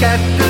Get. the